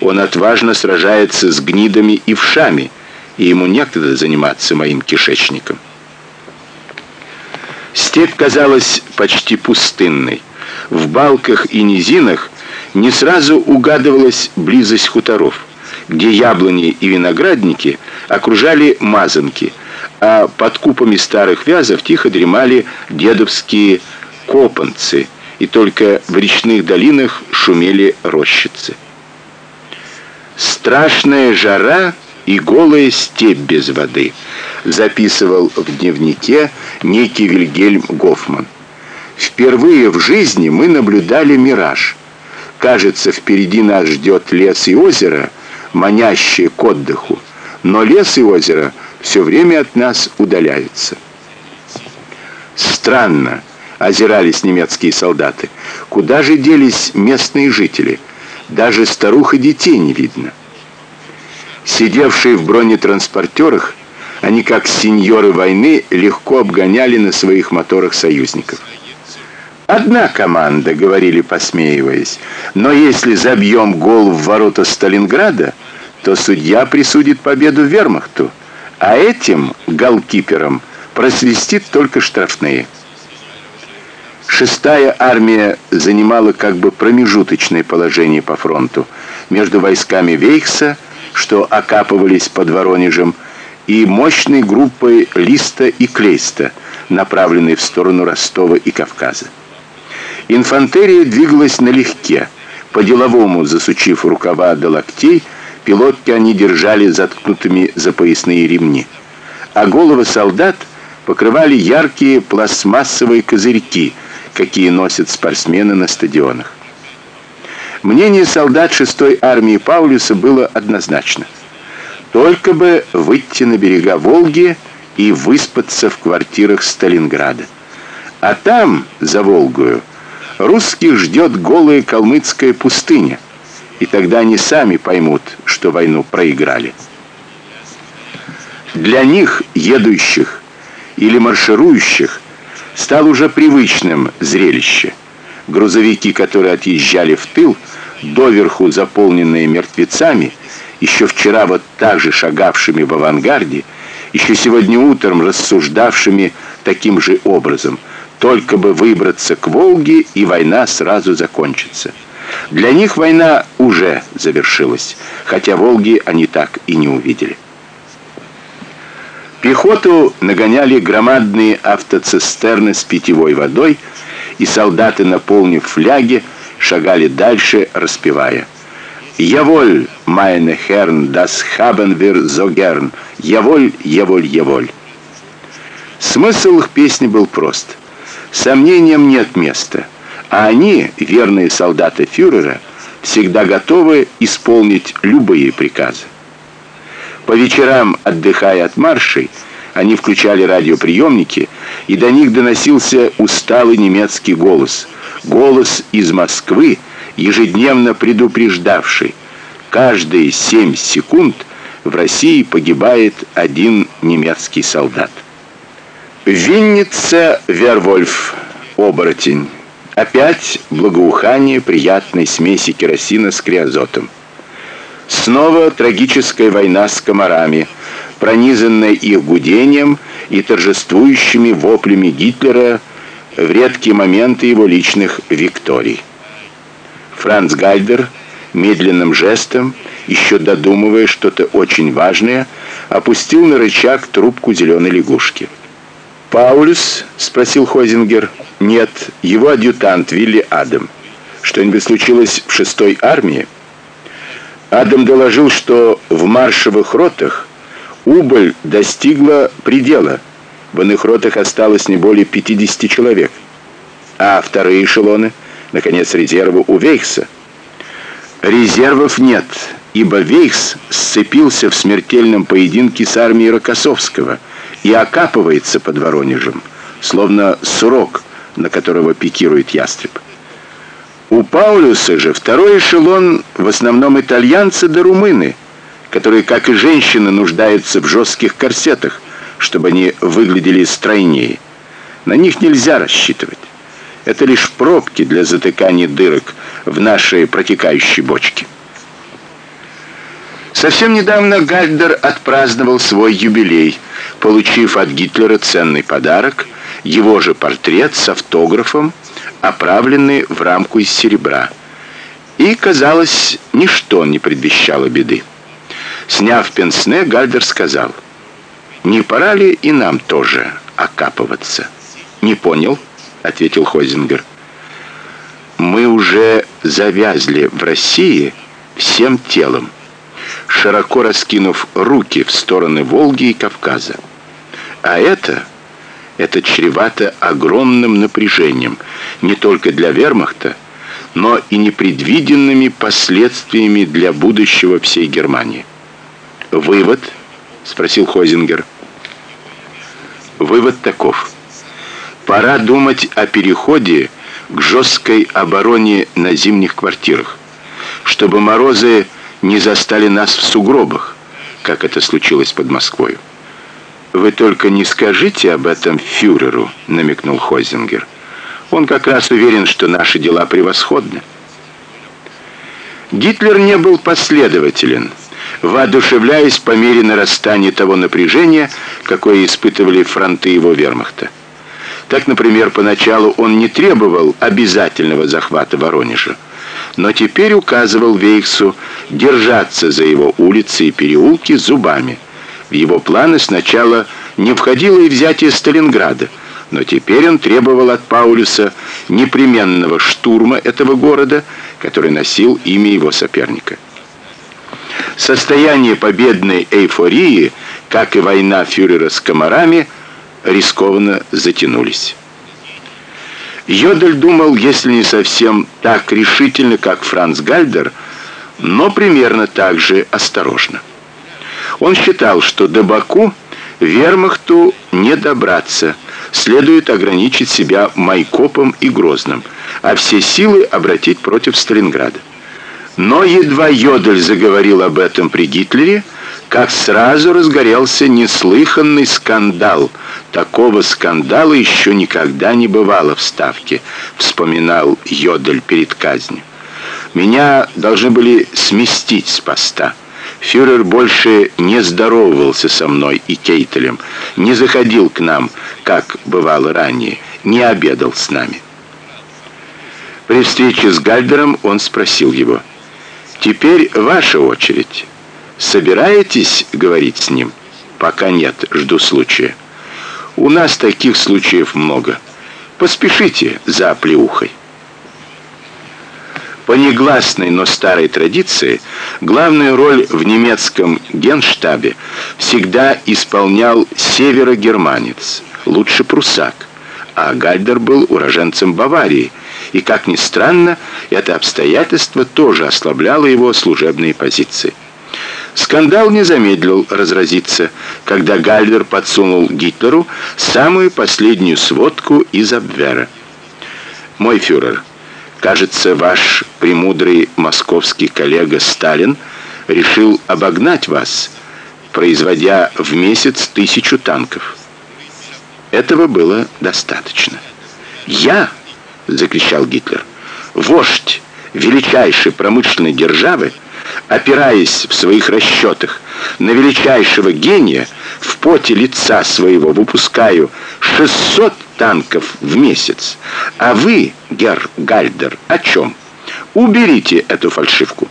Speaker 1: он отважно сражается с гнидами и вшами, и ему некогда заниматься моим кишечником. Степь казалась почти пустынной. В балках и низинах не сразу угадывалась близость хуторов, где яблони и виноградники окружали мазанки, а под купами старых вязов тихо дремали дедовские копанцы, и только в речных долинах шумели рощицы. Страшная жара и голая степь без воды, записывал в дневнике некий Вильгельм Гофман. Впервые в жизни мы наблюдали мираж. Кажется, впереди нас ждет лес и озеро, манящие к отдыху, но лес и озеро все время от нас удаляются. Странно, озирались немецкие солдаты. Куда же делись местные жители? Даже старух и детей не видно. Сидевшие в бронетранспортерах, они как сеньоры войны легко обгоняли на своих моторах союзников. Одна команда, говорили, посмеиваясь. Но если забьем гол в ворота Сталинграда, то судья присудит победу Вермахту, а этим голкиперам просвистит только штрафные. Шестая армия занимала как бы промежуточное положение по фронту между войсками Вейхса, что окапывались под Воронежем, и мощной группой Листа и Клейста, направленной в сторону Ростова и Кавказа. Инфантерия двигалась налегке, по-деловому засучив рукава до локтей, пилотки они держали заткнутыми за поясные ремни, а головы солдат покрывали яркие пластмассовые козырьки, какие носят спортсмены на стадионах. Мнение солдат 6-й армии Паулюса было однозначно. Только бы выйти на берега Волги и выспаться в квартирах Сталинграда. А там, за Волгою, Русских ждет голая калмыцкая пустыня, и тогда они сами поймут, что войну проиграли. Для них, едущих или марширующих, стал уже привычным зрелище. Грузовики, которые отъезжали в тыл, доверху заполненные мертвецами, еще вчера вот так же шагавшими в авангарде, еще сегодня утром рассуждавшими таким же образом – только бы выбраться к Волге, и война сразу закончится. Для них война уже завершилась, хотя Волги они так и не увидели. Пехоту нагоняли громадные автоцистерны с питьевой водой, и солдаты, наполнив фляги, шагали дальше, распевая: "Яволь, meine Herren, das haben wir so gern. Яволь, яволь, яволь". Смысл их песни был прост. Сомнениям нет места, а они, верные солдаты фюрера, всегда готовы исполнить любые приказы. По вечерам, отдыхая от маршей, они включали радиоприемники, и до них доносился усталый немецкий голос, голос из Москвы, ежедневно предупреждавший: каждые 7 секунд в России погибает один немецкий солдат. Винница Вервольф, оборотень. Опять благоухание приятной смеси керосина с криозотом. Снова трагическая война с комарами, пронизанная их гудением и торжествующими воплями Гитлера в редкие моменты его личных викторий. Франц Гальдер медленным жестом, еще додумывая что-то очень важное, опустил на рычаг трубку зеленой лягушки. Паулюс спросил Хозингер. Нет, его адъютант Вилли Адам. Что-нибудь случилось в шестой армии? Адам доложил, что в маршевых ротах убыль достигла предела. В иных ротах осталось не более 50 человек. А вторые эшелоны, наконец, резервы у Вейхса. Резервов нет, ибо Вейхс сцепился в смертельном поединке с армией Рокоссовского – и окапывается под Воронежем, словно сурок, на которого пикирует ястреб. У Паулюса же второй эшелон в основном итальянцы да румыны, которые, как и женщины, нуждаются в жестких корсетах, чтобы они выглядели стройнее. На них нельзя рассчитывать. Это лишь пробки для затыкания дырок в нашей протекающей бочке. Совсем недавно Гальдер отпраздновал свой юбилей, получив от Гитлера ценный подарок, его же портрет с автографом, оправленный в рамку из серебра. И, казалось, ничто не предвещало беды. Сняв пенсне, Гальдер сказал: "Не пора ли и нам тоже окапываться?" "Не понял", ответил Хозингер. "Мы уже завязли в России всем телом" широко раскинув руки в стороны Волги и Кавказа. А это это чревато огромным напряжением не только для Вермахта, но и непредвиденными последствиями для будущего всей Германии. Вывод спросил Хозингер. Вывод таков: пора думать о переходе к жесткой обороне на зимних квартирах, чтобы морозы не застали нас в сугробах, как это случилось под Москвой. Вы только не скажите об этом фюреру, намекнул Хозингер. Он как раз уверен, что наши дела превосходны. Гитлер не был последователен, воодушевляясь по мере нарастания того напряжения, какое испытывали фронты его вермахта. Так, например, поначалу он не требовал обязательного захвата Воронежа, но теперь указывал Вейхсу держаться за его улицы и переулки зубами. В его планы сначала не входило и взятие Сталинграда, но теперь он требовал от Паулюса непременного штурма этого города, который носил имя его соперника. Состояние победной эйфории, как и война фюрера с комарами, рискованно затянулись. Йодель думал, если не совсем так решительно, как Франц Гальдер, но примерно так же осторожно. Он считал, что до Баку вермахту не добраться, следует ограничить себя Майкопом и Грозным, а все силы обратить против Сталинграда. Но едва Йодель заговорил об этом при Гитлере, как сразу разгорелся неслыханный скандал. Такого скандала еще никогда не бывало в Ставке, вспоминал Йодель перед казнью. Меня должны были сместить с поста. Фюрер больше не здоровался со мной и Кейтелем, не заходил к нам, как бывало ранее, не обедал с нами. При встрече с Гальдером он спросил его: "Теперь ваша очередь. Собираетесь говорить с ним? Пока нет, жду случая. У нас таких случаев много. Поспешите за оплеухой. По негласной, но старой традиции, главную роль в немецком генштабе всегда исполнял северогерманец, лучше прусак, а Гальдер был уроженцем Баварии, и как ни странно, это обстоятельство тоже ослабляло его служебные позиции. Скандал не замедлил разразиться, когда Гальдер подсунул Гитлеру самую последнюю сводку из Абвера. Мой фюрер, кажется, ваш премудрый московский коллега Сталин решил обогнать вас, производя в месяц тысячу танков. Этого было достаточно. Я, закричал Гитлер, вождь величайшей промышленной державы, опираясь в своих расчетах на величайшего гения, в поте лица своего выпускаю 600 танков в месяц. А вы, герр Гальдер, о чем? Уберите эту фальшивку.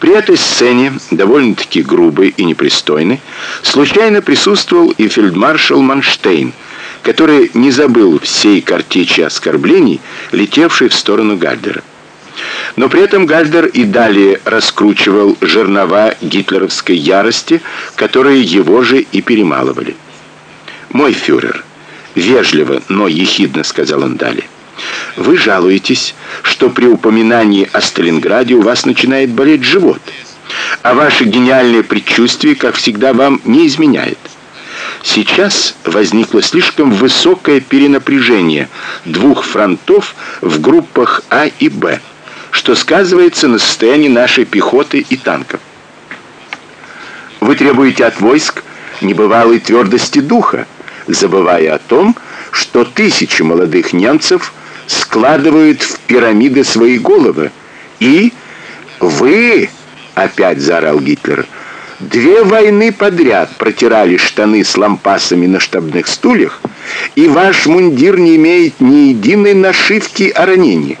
Speaker 1: При этой сцене, довольно-таки грубой и непристойной, случайно присутствовал и фельдмаршал Манштейн, который не забыл всей картечи оскорблений, летевшей в сторону Гальдера. Но при этом Гальдер и далее раскручивал жернова гитлеровской ярости, которые его же и перемалывали. Мой фюрер, вежливо, но ехидно сказал он далее. Вы жалуетесь, что при упоминании о Сталинграде у вас начинает болеть живот. А ваше гениальное предчувствие, как всегда, вам не изменяет. Сейчас возникло слишком высокое перенапряжение двух фронтов в группах А и Б что сказывается на состоянии нашей пехоты и танков. Вы требуете от войск небывалой твердости духа, забывая о том, что тысячи молодых немцев складывают в пирамиды свои головы. И вы, опять заорал Гитлер, две войны подряд протирали штаны с лампасами на штабных стульях, и ваш мундир не имеет ни единой нашивки о ранении.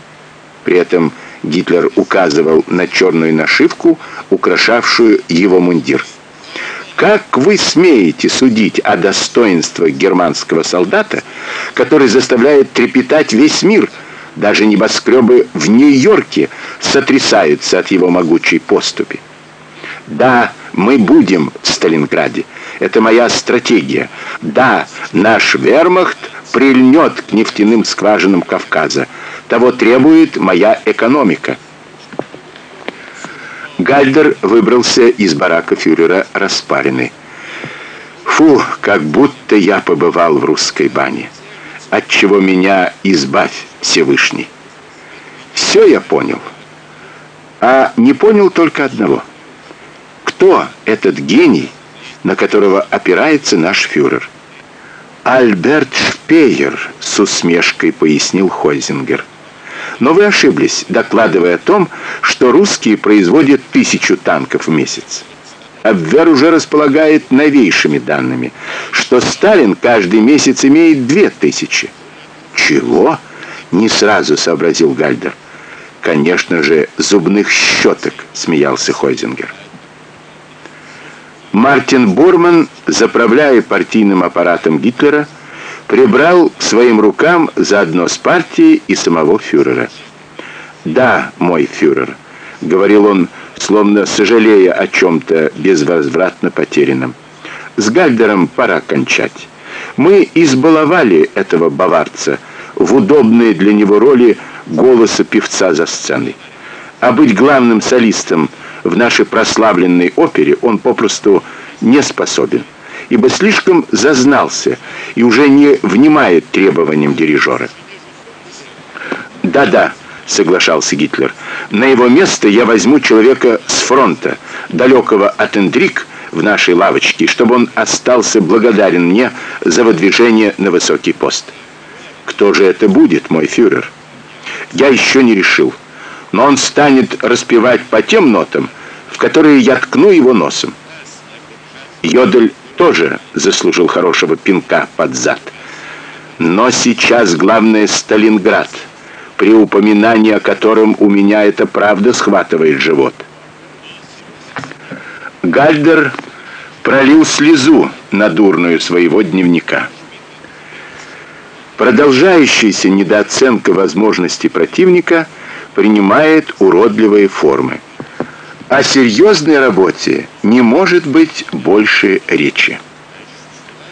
Speaker 1: При этом Гитлер указывал на черную нашивку, украшавшую его мундир. Как вы смеете судить о достоинствах германского солдата, который заставляет трепетать весь мир? Даже небоскребы в Нью-Йорке сотрясаются от его могучей поступи. Да, мы будем в Сталинграде. Это моя стратегия. Да, наш вермахт прильнет к нефтяным скважинам Кавказа. Того требует моя экономика. Гальдер выбрался из барака фюрера распаренный. Фу, как будто я побывал в русской бане. От чего меня избавь, Всевышний. Все я понял. А не понял только одного. Кто этот гений, на которого опирается наш фюрер? Альберт Шпеер, с усмешкой пояснил Хойзингер. Но вы ошиблись, докладывая о том, что русские производят тысячу танков в месяц. Абвер уже располагает новейшими данными, что Сталин каждый месяц имеет две тысячи. Чего? Не сразу сообразил Гальдер. Конечно же, зубных щеток, смеялся Хойзингер. Мартин Борман, заправляя партийным аппаратом Гитлера, прибрал к своим рукам заодно с партией и самого фюрера. "Да, мой фюрер", говорил он, словно сожалея о чем то безвозвратно потерянном. "С Гальдером пора кончать. Мы избаловали этого баварца в удобной для него роли голоса певца за сценой. А быть главным солистом в нашей прославленной опере он попросту не способен ибо слишком зазнался и уже не внимает требованиям дирижера. Да-да, соглашался Гитлер. На его место я возьму человека с фронта, далекого от интриг в нашей лавочке, чтобы он остался благодарен мне за выдвижение на высокий пост. Кто же это будет, мой фюрер? Я еще не решил. Но он станет распевать по тем нотам, в которые я ткну его носом. Йодель тоже заслужил хорошего пинка под зад. Но сейчас главное Сталинград, при упоминании о котором у меня это правда схватывает живот. Гальдер пролил слезу на дурную своего дневника. Продолжающаяся недооценка возможностей противника принимает уродливые формы. О серьезной работе не может быть больше речи.